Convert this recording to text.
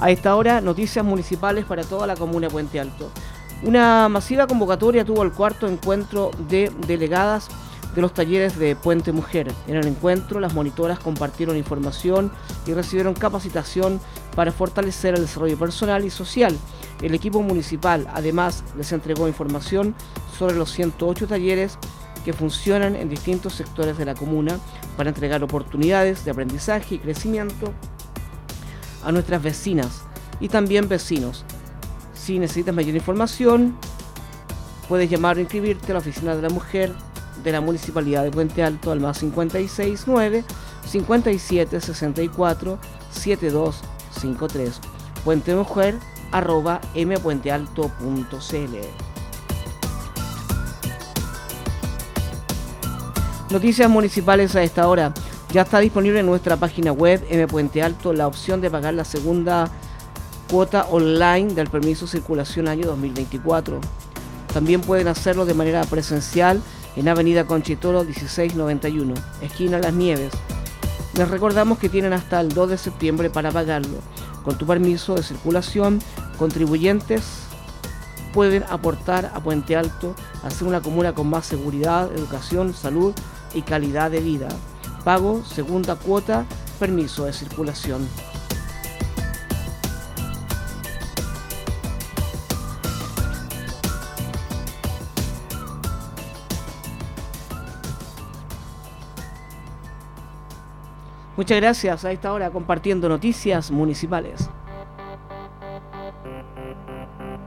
A esta hora, noticias municipales para toda la comuna de Puente Alto. Una masiva convocatoria tuvo el cuarto encuentro de delegadas de los talleres de Puente Mujer. En el encuentro, las monitoras compartieron información y recibieron capacitación para fortalecer el desarrollo personal y social. El equipo municipal además les entregó información sobre los 108 talleres que funcionan en distintos sectores de la comuna para entregar oportunidades de aprendizaje y crecimiento a nuestras vecinas y también vecinos. Si necesitas mayor información, puedes llamar o inscribirte a la Oficina de la Mujer de la Municipalidad de Puente Alto al más 569 57 64 7253. Puente Mujer arroba mpuentealto.cl. Noticias municipales a esta hora. Ya está disponible en nuestra página web M Puente Alto la opción de pagar la segunda cuota online del permiso de circulación año 2024. También pueden hacerlo de manera presencial en Avenida Conchitoro 1691, esquina Las Nieves. Les recordamos que tienen hasta el 2 de septiembre para pagarlo. Con tu permiso de circulación, contribuyentes pueden aportar a Puente Alto a ser una comuna con más seguridad, educación, salud y calidad de vida. Pago, segunda cuota, permiso de circulación. Muchas gracias a esta hora compartiendo noticias municipales.